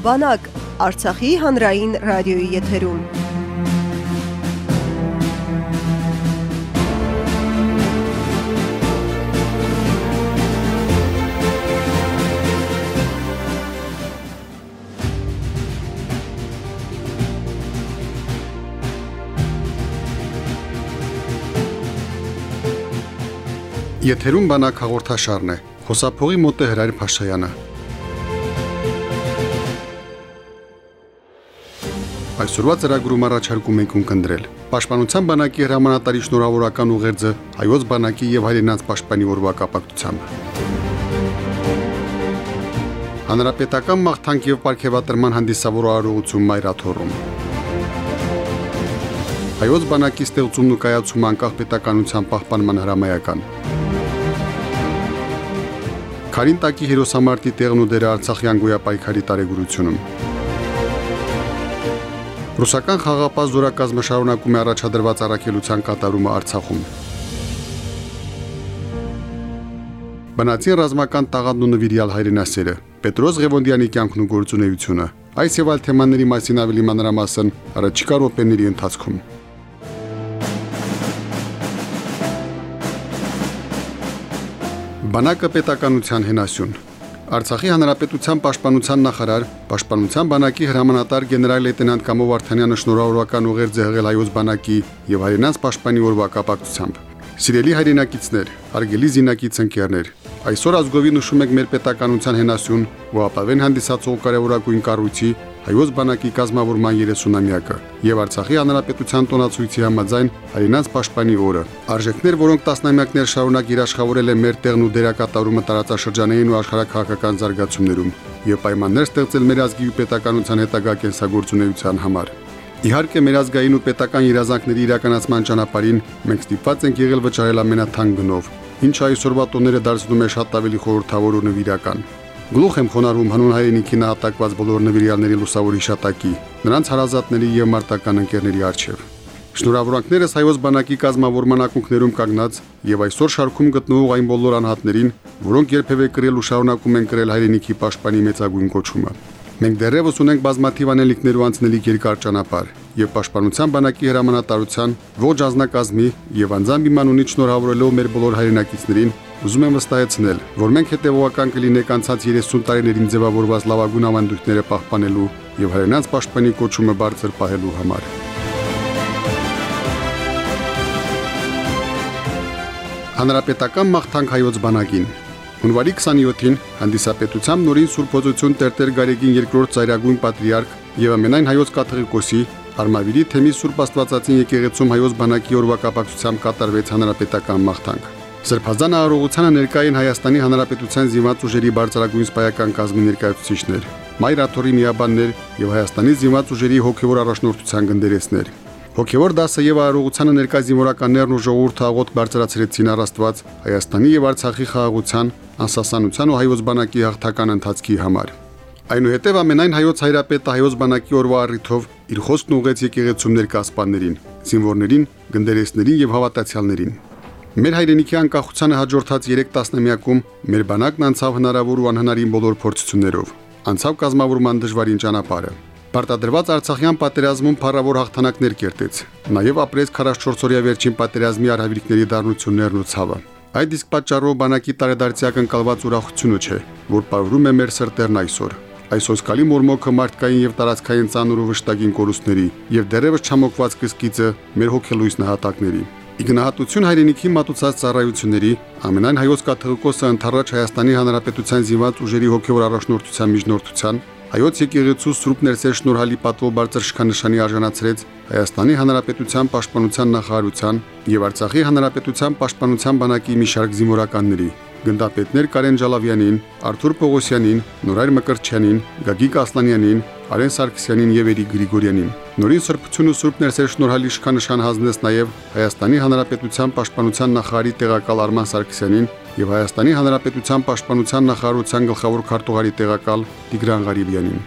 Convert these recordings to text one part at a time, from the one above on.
Բանակ Արցախի հանրային ռադիոյի եթերում։ Եթերում բանակ հաղորդաշարն է։ Խոսափողի մոտ է Հրայր Փաշայանը։ Այսօրվա ծրագրում առաջարկում ենք ունկնդրել. Պաշտպանության բանակի հրամանատարի շնորհավորական ուղերձը հայոց բանակի եւ հայրենաց պաշտպանի օրվա կապակցությամբ։ Հանրապետական մաղթանք եւ ապարքեվատրման հանդիսավոր արարողություն Մայրաթորում։ Հայոց բանակի ստեղծումն ու կայացումը անկախ պետականության պահպանման հրամայական։ Խարինտակի հերոսամարտի տեղն ու դերը Արցախյան գոյապայքարի տարեգրությունում։ Ռուսական խաղապահ զորակազմը շարունակում է առաջադրված առաքելության կատարումը Արցախում։ Բնացի ռազմական տաղանդն ու նվիրյալ հայրենասերը Պետրոս Ղևոնդյանի կյանքն ու գործունեությունը այս եւ այլ թեմաների մասին ավելի մանրամասն առաջիկա րոպեների ընթացքում Բանակը պետականության հենասյուն Արցախի հանրապետության պաշտպանության նախարար, պաշտպանության բանակի հրամանատար գեներալ լեյտենանտ Կամո Վարդանյանը շնորհավորական ուղերձ է հղել հայոց բանակի եւ հայրենաց պաշտպանի օրվա կապակցությամբ։ Սիրելի հայրենակիցներ, արգելի զինակից ընկերներ, այսօր ազգովի նշում եք մեր պետականության հենասյուն ու ապավեն հանդիսացող կարևորագույն կառույցի հայոց բանակի կազմավորման 30-ամյակը եւ Արցախի հանրապետության տոնացույցի համաձայն հայրենաց պաշտպանի օրը։ Արժեքներ, որոնք տասնամյակներ շարունակ իրաշխավորել են մեր տեղն ու դերակատարումը տարածաշրջանային ու աշխարհակահաղական զարգացումներում եւ պայմաններ ստեղծել մեր ազգի ու պետականության հետագա կենսագործունեության համար։ Իհարկե մեր ազգային ու պետական երազանքների իրականացման ճանապարհին մենք ստիպված ենք եղել վճարել ամենաթանկ գնով, ինչը այսօրվա տոները դարձնում է շատ ավելի խորհրդավոր ու նվիրական։ Գլուխ եմ խոնարհում հանուն հայրենիքի նահատակված բոլոր նվիրյալների լուսավոր հիշատակի, նրանց հարազատների եւ մարտական ընկերների արչեւ։ Շնորհավորանքներս հայոց բանակի կազմավորման ակունքներում կանգնած եւ այսօր շարքում գտնվող այն բոլոր անհատներին, որոնք երբևէ կրել ու շարունակում են կրել հայրենիքի պաշտպանի մեծագույն կոչումը։ Մենք դեռևս ունենք բազմաթիվ անելիքներ ու անցնելիք երկար ճանապարհ եւ Պաշտպանության բանակի հրամանատարության ողջ ազնագազմի եւ անձամբ իման ունի շնորհավորելով մեր բոլոր հայրենակիցներին Ուզում եմ վստահեցնել, որ մենք հետևողական կլինենք անցած 30 տարիներին ձևավորված լավագույն ավանդույթները պահպանելու եւ հայրենաց պաշտպանի կոչումը բարձր պահելու համար։ Հանրապետական մաղթանք հայոց բանակին Հունվարի 27-ին հանդիսապետությամբ նորին Սուրբ Օծություն Տերտեր Գարեգին երկրորդ ծայրագույն պատրիարք եւ ամենայն հայոց կաթողիկոսի Արմավիրի թեմի Սուրբ Աստվածածին եկեղեցում հայոց բանակի օրվա կապակցությամբ կատարվեց հանրապետական մաղթանք։ Սրբազան արարողությանը ներկային Հայաստանի Հանրապետության զինված ուժերի բարձրագույն սպայական կազմի ներկայացուցիչներ, Մայրաթորի միաբաններ եւ Հայաստանի զինված ուժերի հոգեվոր առաջնորդության գնդերեսներ։ Հոգեվոր դասը եւ արարողությանը ներկայ զինվորականներն ու ժողովուրդը աղոտ բարձրացրեցին առաստված Հայաստանի եւ Արցախի խաղաղության, անսասանության ու հայոց բանակի հաղթական ընթացքի համար։ Այնուհետև ամենայն հայոց հայրապետը հայոց բանակի օրվա առիթով իր խոսքն ուղեց եկեղեցում ներկասպաններին, զինվորներին, գնդերեսներին եւ հավատացյալներին։ Մեր հայրենիքի անկախությանը հաջորդած 3 տասնամյակում մեր բանակն անցավ հնարավոր ու անհնարին բոլոր փորձություններով։ Անցավ կազմավորման դժվարին ճանապարհը։ Պարտադրված Արցախյան պատերազմում փառավոր հաղթանակներ կերտեց։ Նաև ապրեց 44-օրյա վերջին պատերազմի արհավիրքների դառնություններն ու ցավը։ Այդ իսկ պատճառով բանակի տարեդարձի ակնկալված ուրախությունը չէ, որ պարուրում է մեր սրտերն այսօր։ Այս հոսքալի մորմոքը մարդկային եւ տարածքային ծանր ու վշտագին կորուստների եւ դերևս չամոկված կսկիծը մեր հոգելույս նահատակների։ Իգնահատություն հայրենիքի մատուցած ծառայությունների ամենայն հայոց կաթողիկոսը ընթառաջ Հայաստանի Հանրապետության զինված ուժերի հոգևոր առաջնորդության միջնորդության հայոց եկեղեցու Սուրբ Ներսեր շնորհալի պատվո բարձր շքանշանի արժանացրեց Հայաստանի Հանրապետության Պաշտպանության նախարարության եւ Արցախի Հանրապետության Պաշտպանության բանակի մի շարք զինվորականների գնդապետներ Կարեն Ջալավյանին, Արթուր Պողոսյանին, Նորայր Մկրտչյանին, Գագիկ Ասլանյանին, Արեն Սարգսյանին եւ Էրիկ Գրիգորյանին։ Նորին սրբություն ու սուրբ ներսեր շնորհալի շքանշան հանձնեց նաեւ Հայաստանի Հանրապետության Պաշտպանության նախարարի տեղակալ Արման Սարգսյանին եւ Հայաստանի Հանրապետության Պաշտպանության նախարարության գլխավոր քարտուղարի տեղակալ Տիգրան Ղարիբյանին։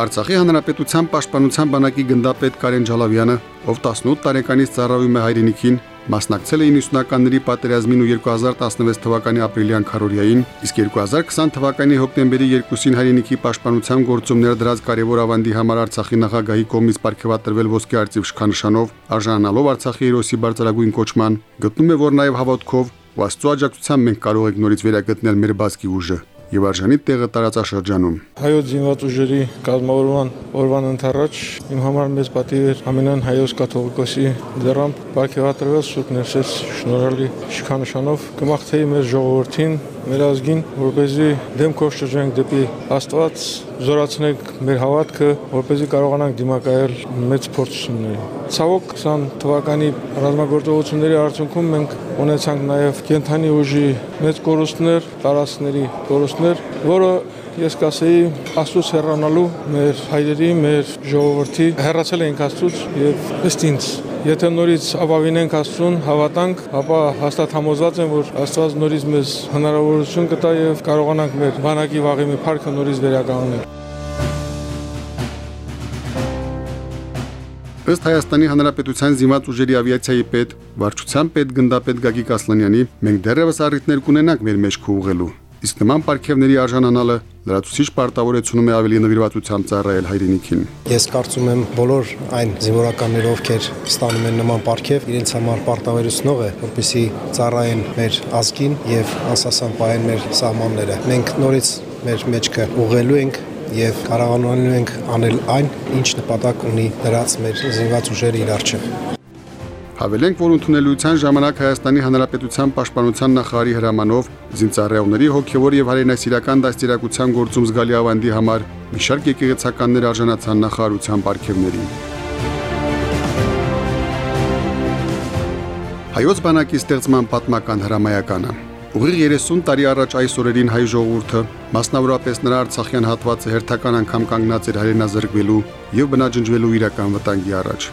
Արցախի Հանրապետության Պաշտպանության բանակի գնդապետ Կարեն Ջալավյանը, ով 18 տարեկանից ծառայում է հայրենիքին, մասնակցել է 90-ականների պատերազմին ու 2016 թվականի ապրիլյան քարորիային, իսկ 2020 թվականի հոկտեմբերի 2-ին հայրենիքի պաշտպանության գործում ներդրած կարևոր ավանդի համար Արցախի նախագահի կողմից ապարգևատրվել ոսկե արծիվ շքանշանով, արժանանալով Արցախի հերոսի բարձրագույն կոչման, գտնում է, որ նաև հավատքով ու Աստծո աջակցությամբ մենք կարող ենք նորից վերագտնել մեր բացկի ուժը եւ արժանի տեղը տարածաշրջանում։ Հայոց զինված ուժերի կազմավորման օրվան ընթառաջ իմ համար մեծ պատիվ էր ամենայն հայոց կաթողիկոսի դերամբ բարգեւատրվել Սուրբ Ներսես շնորհալի շքանշանով կմաղթեի մեր ժողովրդին, մեր ազգին, որպեսզի դեմքով շրջենք դեպի Աստված, զորացնենք մեր հավատքը, որպեսզի կարողանանք դիմակայել մեծ փորձություններին։ Ցավոք 20 թվականի ռազմագործողությունների արդյունքում մենք ունեցանք նաև կենթանի ուժի մեծ կորուստներ, տարածքների կորուստներ, որը ես կասեի աստծուց հեռանալու մեր հայրերի, մեր ժողովրդի հեռացել ենք աստծուց եւ ըստ ինձ Եթե նորից ապավինենք Աստծուն, հավատանք, ապա հաստատ համոզված եմ, որ Աստված նորից մեզ հնարավորություն կտա եւ կարողանանք մեր բանակի վաղի մի փառքը նորից վերականգնել։ Ըստ Հայաստանի Հանրապետության զինված ուժերի ավիացիայի պետ, վարչության պետ գնդապետ Գագիկ Ասլանյանի, մենք դեռևս առիթներ կունենանք մեր մեջ քուղղելու իսկ նման պարգևների արժանանալը լրացուցիչ պարտավորեցնում է ավելի նվիրվածությամբ ծառայել հայրենիքին։ Ես կարծում եմ բոլոր այն զինվորականներ, ովքեր ստանում են նման պարգև, իրենց համար պարտավորեցնող է, որպեսզի ծառայեն մեր ազգին եւ անսասան պահեն մեր սահմանները։ Մենք նորից մեր մեջքը ուղղելու ենք եւ կարողանալու ենք անել այն, ինչ նպատակ ունի դրած մեր զինված ուժերը իր առջև։ Հավելենք, որ ընդունելության ժամանակ Հայաստանի Հանրապետության Պաշտպանության նախարարի հրամանով զինծառայողների հոգևոր եւ հայրենասիրական դաստիարակության գործում զգալի ավանդի համար մի շարք եկեղեցականներ արժանացան նախարարության ապարքևներին։ Հայոց բանակի ստեղծման պատմական հրամայականը Ուղիղ 30 տարի առաջ այս օրերին հայ ժողովուրդը, մասնավորապես նրա Արցախյան հատվածը հերթական անգամ կանգնած էր հայրենազրկվելու եւ բնաջնջվելու իրական վտանգի առաջ։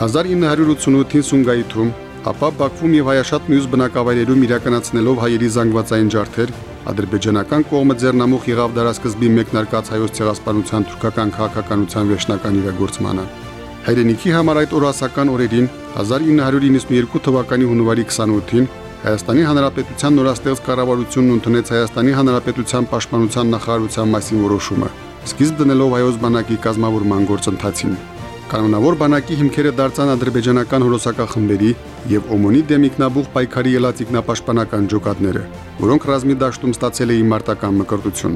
1988-ին Սունգայիթում, ապա Բաքվում եւ Հայաշատ մյուս բնակավայրերում իրականացնելով հայերի զանգվածային ջարդեր, ադրբեջանական կողմը ձեռնամուխ եղավ դարաշրջանի մեկնարկած հայոց ցեղասպանության թուրքական քաղաքականության վերջնական իրագործմանը։ Հայրենիքի համար այդ օրասական օրերին 1992 թվականի հունվարի 28-ին Հայաստանի Հանրապետության նորաստեղծ կառավարությունն ընդունեց Հայաստանի Հանրապետության Պաշտպանության նախարարության մասին որոշումը, սկիզբ դնելով հայոց բանակի կազմավորման գործընթացին։ Կանոնավոր բանակի հիմքերը դարձան ադրբեջանական հորոսակախմբերի եւ Օմոնի դեմ ինքնաբուխ պայքարի ելած ինքնապաշտպանական ջոկատները, որոնք ռազմի դաշտում ստացել էին մարտական մկրտություն։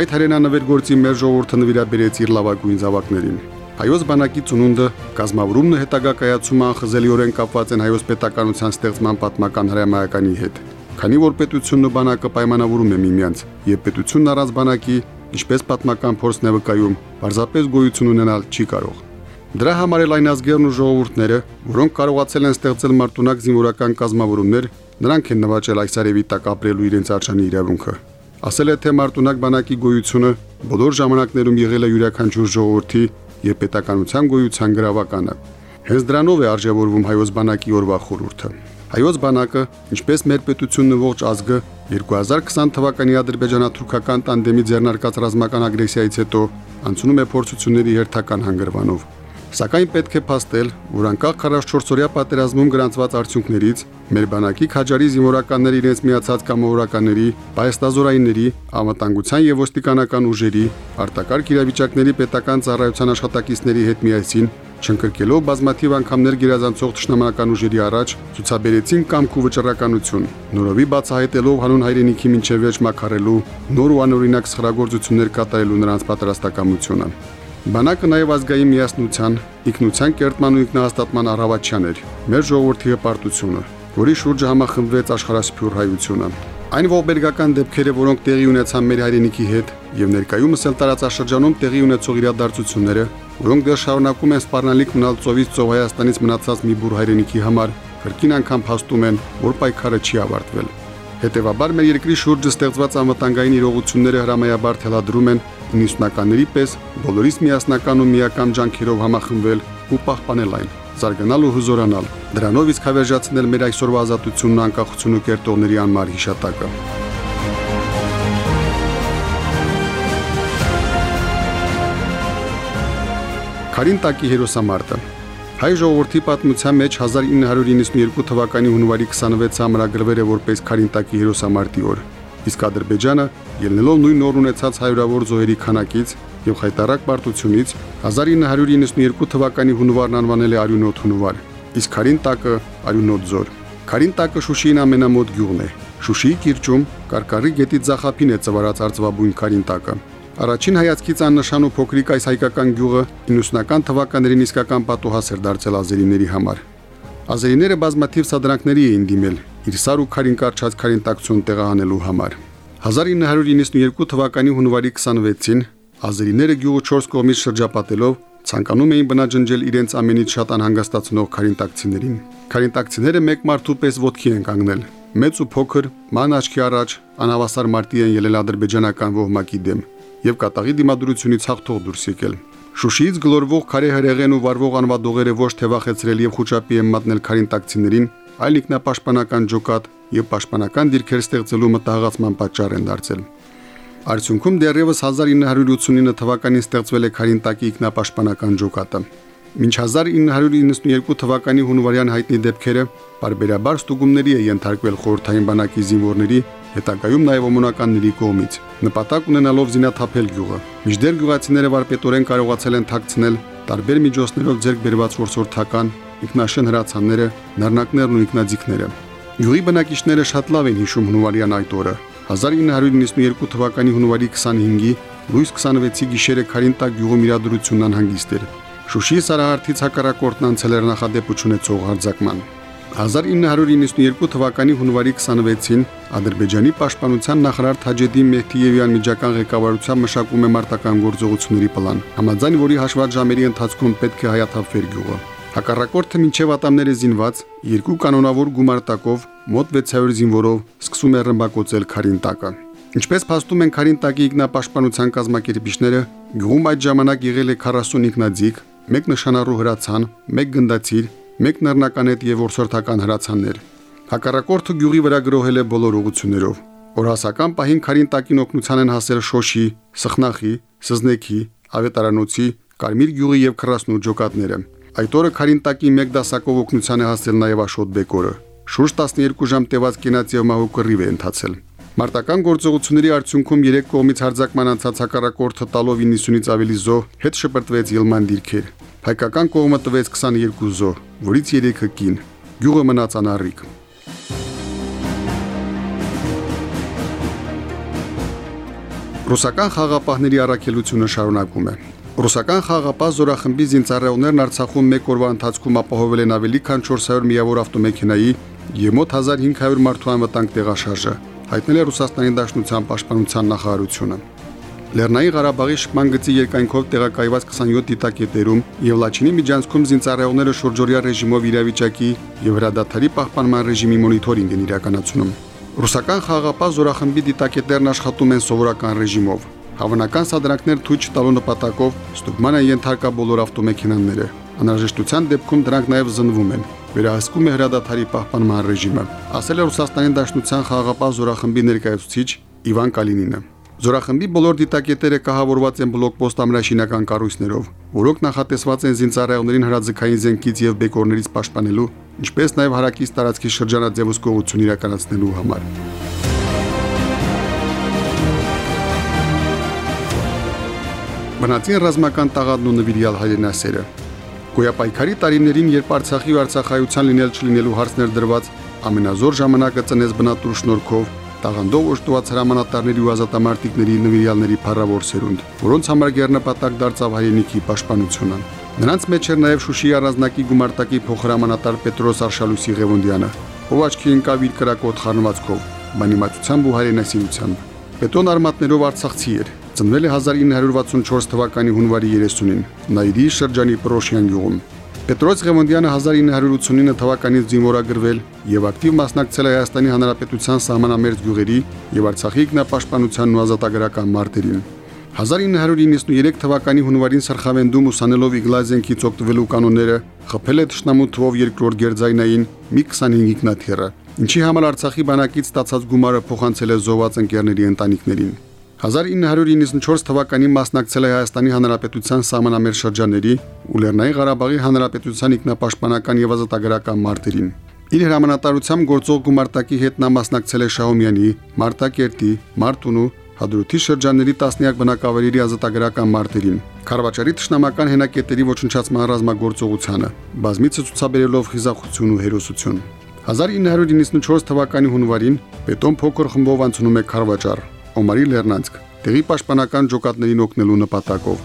Այդ հայրենանվեր գործի մեր ժողովուրդը նվիրաբերեց իր լավագույն զավակներին։ Հայոց բանակի ծնունդը, կազմավորումն ու հետագա կայացումը անխզելիորեն կապված են հայոց պետականության ստեղծման պատմական հրամայականի հետ։ Քանի որ պետությունն ու բանակը պայմանավորում են միմյանց, եւ պետությունն առանց բանակի, ինչպես պատմական փորձն է վկայում, պարզապես գոյություն ունենալ չի կարող։ Դրա համար էլ այն ազգերն ու ժողովուրդները, որոնք կարողացել են ստեղծել մարտունակ զինվորական կազմավորումներ, նրանք են նվաճել այս արևի տակ ապրելու իրենց արժանի իրավունքը։ Ասել է թե մարտունակ բանակի գոյությունը բոլոր ժամանակներում եղել է յուրաքանչյուր ժողովրդի եւ պետականության գոյության գրավականը։ Հենց դրանով է արժևորվում հայոց բանակի օրվա խորհուրդը։ Հայոց բանակը, ինչպես մեր պետությունն ու ողջ ազգը 2020 թվականի ադրբեջանա-թուրքական տանդեմի ձեռնարկած ռազմական ագրեսիայից հետո անցնում է փորձությունների հերթական հանգրվանով։ Սակայն պետք է փաստել, որ անկախ 44-օրյա պատերազմում գրանցված արդյունքներից մեր բանակի քաջարի զինվորականները իրենց միացած կամավորականների, պայստազորայինների, անվտանգության եւ ոստիկանական ուժերի, արտակարգ իրավիճակների պետական ծառայության աշխատակիցների հետ միասին չընկրկելով բազմաթիվ անգամներ գերազանցող ճշնամանական ուժերի առաջ ցուցաբերեցին կամք ու վճռականություն, նորովի բացահայտելով հանուն հայրենիքի մինչև վերջ մակարելու, նոր ու անօրինակ սխրագործություններ կատարելու նրանց պատրաստակամությունը։ Բանակը նաև ազգային միասնության, ինքնության կերտման ու ինքնահաստատման առավաչյան էր։ Մեր ժողովրդի հպարտությունը, որի շուրջը համախմբվեց աշխարհասփյուր հայությունը։ Այն ողբերգական դեպքերը, որոնք տեղի ունեցան մեր հայրենիքի հետ եւ ներկայումս էլ տարածաշրջանում տեղի ունեցող իրադարձությունները, որոնք դեռ շարունակում են սպառնալիք մնալ ծովից ծով Հայաստանից մնացած մի բուր հայրենիքի համար, կրկին անգամ փաստում են, որ պայքարը չի ավարտվել։ Հետևաբար մեր երկրի շուրջը ստեղծված անվտանգային իրողությունները հրամայաբար թելադրում են 90-ականների պես բոլորիս միասնական ու միակամ ջանքերով համախմբվել ու պահպանել այն, զարգանալ ու հզորանալ։ Դրանով իսկ հավերժացնել մեր այսօրվա ազատությունն ու անկախությունը կերտողների անմար հիշատակը։ Քարին տակի հերոսամարտը Հայ ժողովրդի պատմության մեջ 1992 թվականի հունվարի 26-ը ամրագրվել է որպես Քարինտակի հերոսամարտի օր։ Իսկ Ադրբեջանը, ելնելով նույն օր ունեցած հայրավոր զոհերի քանակից եւ խայտարակ պարտությունից 1992 թվականի հունվարն անվանել է արյունոտ հունվար։ Իսկ Քարինտակը արյունոտ զոր։ Քարինտակը Շուշիին ամենամոտ գյուղն է։ Շուշիի կիրճում Կարկարի գետի ցախապին է ծվարած արծվաբույն Քարինտակը։ Առաջին հայացքից աննշան ու փոքրիկ այս հայկական գյուղը 90-ական թվականներին իսկական պատուհաս էր դարձել ազերիների համար։ Ազերիները բազմաթիվ սադրանքների էին դիմել իր սար ու քարին կարճած քարին տակցուն տեղահանելու համար։ 1992 թվականի հունվարի 26-ին ազերիները գյուղը 4 կողմից շրջապատելով ցանկանում էին բնաջնջել իրենց ամենից շատ անհանգստացնող քարինտակցիներին։ Քարինտակցիները մեկ մարդու պես ոտքի են կանգնել։ Մեծ ու փոքր, ման աչքի առաջ անհավասար մարտի են ելել ադրբեջանական ոհմակի դեմ եւ կատաղի դիմադրությունից հաղթող դուրս եկել։ Շուշիից գլորվող քարե հրեղեն ու վարվող անվադողերը ոչ թե վախեցրել եւ խոչապի են մատնել քարին տակցիներին, այլ ինքնապաշտպանական ջոկատ եւ պաշտպանական դիրքեր ստեղծելու մտահղացման պատճառ են դարձել։ Արդյունքում դեռևս 1989 թվականին ստեղծվել է քարին տակի ինքնապաշտպանական ջոկատը։ Մինչ 1992 թվականի հունվարյան հայտնի դեպքերը բարբերաբար ստուգումների է ենթարկվել խորհրդային բանակի զինվորների հետագայում նաև օմոնականների կողմից, նպատակ ունենալով զինաթափել գյուղը։ Միջդեռ գյուղացիները վարպետորեն կարողացել են թաքցնել տարբեր միջոցներով ձեռք բերված որսորդական ինքնաշեն հրացանները, նռնակներն ու ինքնաձիգները։ Գյուղի բնակիչները շատ լավ են հիշում հունվարյան այդ օրը։ 1992 թվականի հունվարի 25-ի լույս 26-ի գիշերը Քարինտա գյուղում իրադրությունն անհանգիստ էր։ Շուշի սարահարթից հակառակորդն անցել էր նախադեպ ունեցող հարձակման։ 1992 թվականի հունվարի 26-ին Ադրբեջանի պաշտպանության նախարար Թաջեդին Մեհդիևյան միջական ղեկավարությամբ մշակում է մարտական գործողությունների պլան, համաձայն որի հաշված ժամերի ընթացքում պետք է հայաթափվեր գյուղը։ Հակառակորդը մինչև ատամները զինված երկու կանոնավոր գումարտակով մոտ 600 զինվորով սկսում է ռմբակոծել Քարին տակը։ Ինչպես փաստում են Քարին տակի ինքնապաշտպանության կազմակերպիչները, գյուղում այդ ժամանակ եղել է 40 ինքնաձիգ, 1 նշանառու հրացան, 1 գնդացիր, մեկ նռնականետ եւ որսորդական հրացաններ։ Հակառակորդը գյուղի վրա գրոհել է բոլոր ուղություններով։ Օրհասական պահին քարին տակին օգնության են հասել Շոշի, Սխնախի, Սզնեքի, Ավետարանոցի, Կարմիր գյուղի եւ 48 ջոկատները։ Այդ օրը քարին տակի մեկ դասակով օգնության է հասել նաեւ Աշոտ Բեկորը։ Շուրջ 12 ժամ տևած կենաց եւ մահու կռիվ է ընթացել։ Մարտական գործողությունների արդյունքում 3 կողմից հարձակման անցած հակառակորդը տալով 90-ից ավելի զոհ հետ շպրտվեց Ելման դիրքեր։ Հայկական կողմը տվեց 22 զոհ, որից 3-ը կին։ Գյուղը մնաց անառիկ։ Ռուսական խաղապահների առաքելությունը շարունակում է։ Ռուսական խաղապահ զորախմբի զինծառայողներն Արցախում մեկ օրվա ընթացքում ապահովել են ավելի քան 400 միավոր ավտոմեքենայի եւ մոտ 1500 մարդու անվտանգ տեղաշարժը, հայտնել է Ռուսաստանի Դաշնության պաշտպանության նախարարությունը։ Լեռնային Ղարաբաղի շփման գծի երկայնքով տեղակայված 27 դիտակետերում եւ Լաչինի միջանցքում զինծառայողները շուրջօրյա ռեժիմով իրավիճակի եւ հրադադարի պահպանման ռեժիմի մոնիթորինգ են իրականացնում։ Ռուսական խաղապահ զորախմբի դիտակետերն աշխատում են սովորական ռեժիմով։ Հավանական սադրանքներ թույլ չտալու նպատակով ստուգման են ենթարկա բոլոր ավտոմեքենաները։ Անհրաժեշտության դեպքում դրանք նաև զնվում են։ Վերահսկում է հրադադարի պահպանման ռեժիմը, ասել է Ռուսաստանի Դաշնության խաղապահ զորախմբի ներկայացուցիչ Իվան Կալինինը։ Զորախմբի բոլոր դիտակետերը կահավորված են բլոկպոստ ամրաշինական կառույցներով, որոնք նախատեսված են զինծառայողներին հրաձգային զենքից եւ բեկորներից պաշտպանելու, ինչպես նաեւ հարակից տարածքի շրջանաձև ուսկողություն իրականացնելու համար։ Բնածին ռազմական տաղանդն ու նվիրյալ հայրենասերը Գոյապայքարի տարիներին, երբ Արցախի ու Արցախայության լինել չլինելու հարցներ դրված, ամենազոր ժամանակը ծնեց բնատուր շնորհքով տաղանդով օժտված հրամանատարների ու ազատամարտիկների նվիրյալների փառավոր սերունդ, որոնց համար գերնպատակ դարձավ հայրենիքի պաշտպանությունը։ Նրանց մեջ էր նաև Շուշիի առանձնակի գումարտակի փոխհրամանատար Պետրոս Արշալուսի Ղևոնդյանը, ով աչքի ընկավ իր կրակոտ խառնվածքով, բանիմացությամբ ու հայրենասիրությամբ։ Բետոն արմատներով Արցախցի էր, ծնվել է 1964 թվականի հունվարի 30-ին Նայրի շրջանի Պրոշյան գյուղում։ Պետրոս Ղևոնդյանը 1989 թվականից զինվորագրվել եւ ակտիվ մասնակցել է Հայաստանի Հանրապետության սահմանամերձ գյուղերի եւ Արցախի ինքնապաշտպանությանն ու ազատագրական մարտերին։ 1993 թվականի հունվարին Սարխավենդում ուսանելով Իգլազենքից օգտվելու կանոնները խփել է ճշնամու թվով երկրորդ գերձայնային մի 25 ինքնաթիռը, ինչի համար Արցախի բանակից ստացած գումարը փոխանցել է զոհված ընկերների ընտանիքներին։ 1994 թվականին մասնակցել է Հայաստանի Հանրապետության սահմանամերձ շրջանների ու Լեռնային Ղարաբաղի Հանրապետության ինքնապաշտպանական եւ ազատագրական մարտերին։ Իր հրամանատարությամբ գործող գումարտակի հետ նա մասնակցել է Շահումյանի, Մարտակերտի, Մարտունու, Հադրութի շրջանների տասնյակ բնակավայրերի ազատագրական մարտերին։ Խարվաճարի ճշնամական հենակետերի ոչնչացման ռազմագործողությանը, բազմիցս ցուցաբերելով խիզախություն ու հերոսություն։ 1994 թվականի հունվարին Պետոն փոքր խմբով անցնում է Խարվաճար, Օմարի Լեռնանցք, տեղի պաշտպանական ջոկատներին օգնելու նպատակով։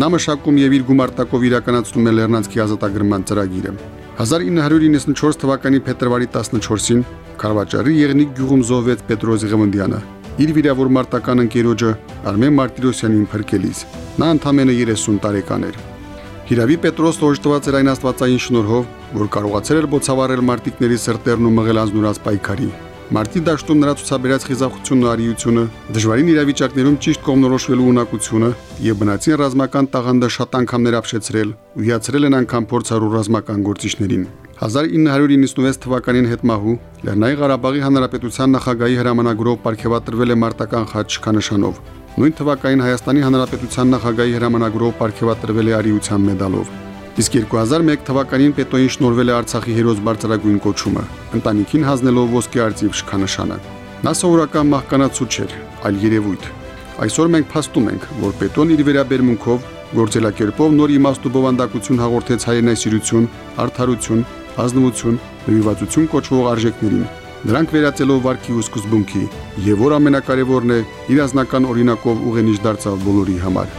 Նա մշակում եւ իր գումարտակով իրականացնում է Լեռնանցքի ազատագրման ծրագիրը։ 1994 թվականի փետրվարի 14-ին Խարվաճարի Եղնիկ գյուղում զոհվեց Պետրոս Ղևոնդյանը, իր վիրավոր մարտական ընկերոջը Արմեն Մարտիրոսյանին փրկելիս։ Նա ընդամենը 30 տարեկան էր։ Հիրավի Պետրոս օժտված էր այն աստվածային շնորհով, որ կարողացել էր բոցավառել մարտիկների սրտերն ու մղել անznուրած պայքարի։ Մարտի դաշտում նրա ցուցաբերած խիզախությունն ու արիությունը, դժվարին իրավիճակներում ճիշտ կողմնորոշվելու ունակությունը եւ բնածին ռազմական տաղանդը շատ անգամներ ապշեցրել ու հիացրել են անգամ փորձառու ռազմական գործիչներին։ 1996 թվականին հետմահու Լեռնային Ղարաբաղի Հանրապետության նախագահի հրամանագրով ապարգևատրվել է մարտական խաչ շքանշանով։ Նույն թվականին Հայաստանի Հանրապետության նախագահի հրամանագրով ապարգևատրվել է արիության մեդալով։ Իսկ 2001 թվականին Պետոյին շնորվել է Արցախի հերոս բարձրագույն կոչումը, ընտանիքին հանձնելով ոսկե արծիվ շքանշանը։ Նա սովորական մահկանացու չէր, այլ երևույթ։ Այսօր մենք փաստում ենք, որ Պետոն իր վերաբերմունքով գործելակերպով նոր իմաստու բովանդակություն հաղորդեց հայրենասիրություն, արդարություն, ազնվություն, նվիրվածություն կոչվող արժեքներին, նրանք վերածելով վարքի ու սկզբունքի, եւ որ ամենակարևորն է, իր ազնական օրինակով ուղենիշ դարձավ բոլորի համար։